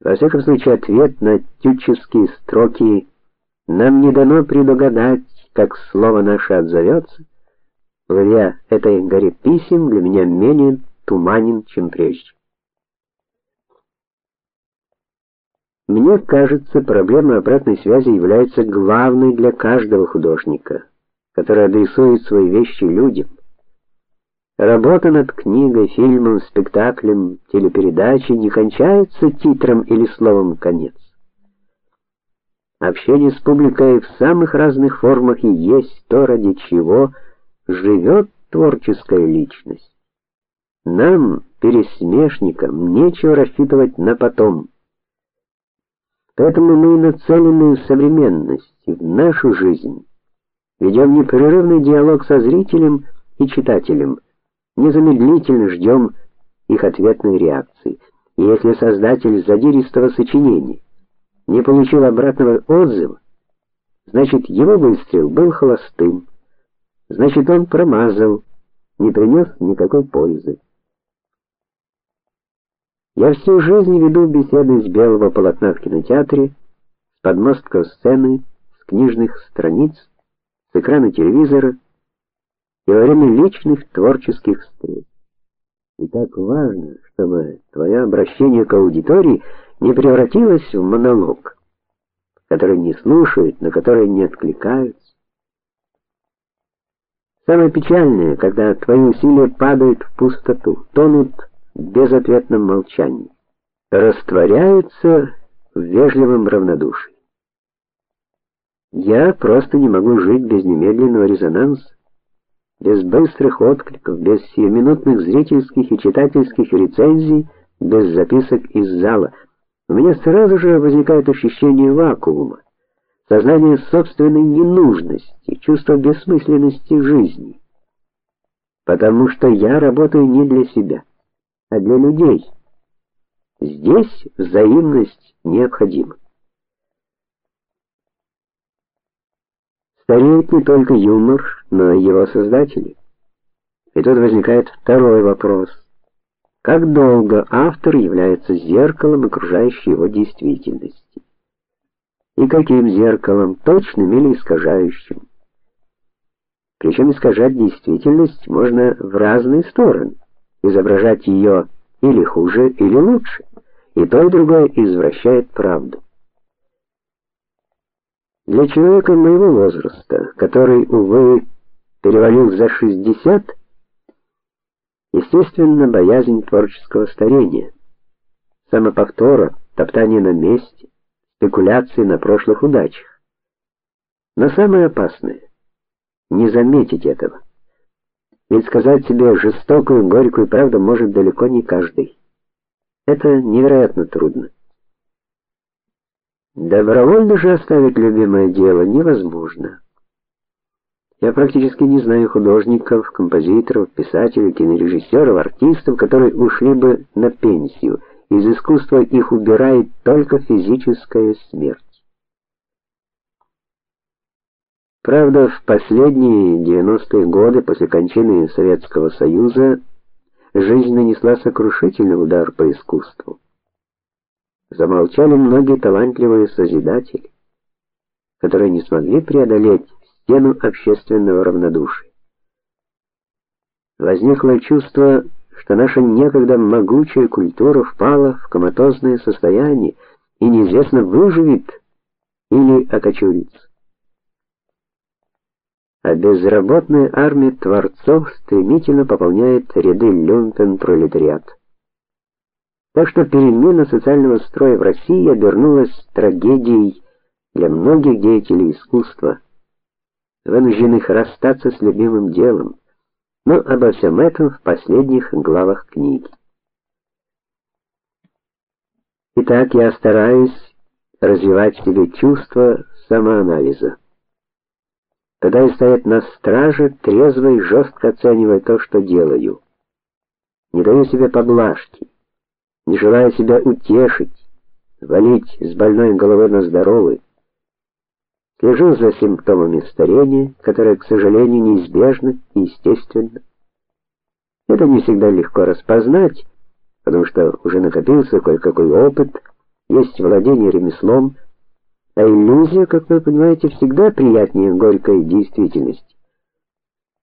Во всяком случае, ответ на тютческие строки нам не дано предугадать, как слово наше отзовется. Благодаря этой горе писем для меня менее туманен, чем прежде. Мне кажется, проблема обратной связи является главной для каждого художника, который адресует свои вещи людям. Работа над книгой, фильмом, спектаклем, телепередачей не кончается титром или словом конец. Общение с публикой в самых разных формах и есть то, ради чего живет творческая личность. Нам, пересмешникам, нечего рассчитывать на потом. Поэтому мы нацелены в современность, в нашу жизнь. Ведем непрерывный диалог со зрителем и читателем незамедлительно ждем их ответной реакции. И если создатель задиристого сочинения не получил обратного отзыва, значит, его выстрел был холостым. Значит, он промазал, не принес никакой пользы. Я всю жизнь веду беседы с белого полотна в кинотеатре, с подмостков сцены, с книжных страниц, с экрана телевизора и во время личных творческих встреч. И так важно, чтобы твое обращение к аудитории не превратилось в монолог, который не слушают, на который не откликаются. Самое печальное, когда твои усилия падают в пустоту, тонут в безответном молчании, растворяются в вежливом равнодушии. Я просто не могу жить без немедленного резонанса без быстрых откликов, без сиюминутных зрительских и читательских рецензий, без записок из зала. У меня сразу же возникает ощущение вакуума, сознание собственной ненужности, чувство бессмысленности жизни. Потому что я работаю не для себя, а для людей. Здесь взаимность необходима. Стареет не только юмор, но и его создатели. И тут возникает второй вопрос: как долго автор является зеркалом окружающей его действительности? И каким зеркалом, точным или искажающим? Причем искажать действительность можно в разные стороны, изображать ее или хуже, или лучше. И то и другое извращает правду. Для человека моего возраста, который увы перевалил за 60, естественно, боязнь творческого старения, самоповтора, топтание на месте, спекуляции на прошлых удачах. Но самое опасное не заметить этого. Ведь сказать себе жестокую, горькую правду может далеко не каждый. Это невероятно трудно. Добровольно же оставить любимое дело невозможно. Я практически не знаю художников, композиторов, писателей, кинорежиссеров, артистов, которые ушли бы на пенсию. Из искусства их убирает только физическая смерть. Правда, в последние 90-е годы после кончины Советского Союза жизнь нанесла сокрушительный удар по искусству. Замолчали многие талантливые созидатели, которые не смогли преодолеть стену общественного равнодушия. Возникло чувство, что наша некогда могучая культура впала в коматозное состояние и неизвестно выживет или окочурится. А безработная армия творцов стремительно пополняет ряды люмпен-пролетариата. Так что перемена социального строя в России обернулась трагедией для многих деятелей искусства, вынужденных расстаться с любимым делом. Но обо всем этом в последних главах книги. Итак, я стараюсь развивать в себе чувство самоанализа. Когда я стоять на страже, трезво и жестко оценивая то, что делаю. Не даю себе поблажки не желая себя утешить, валить с больной головы на здоровую. Слежу за симптомами старения, которое, к сожалению, неизбежно и естественно. Это не всегда легко распознать, потому что уже накопился кое-какой опыт, есть владение ремеслом, а иллюзия, как вы понимаете, всегда приятнее горькой действительности.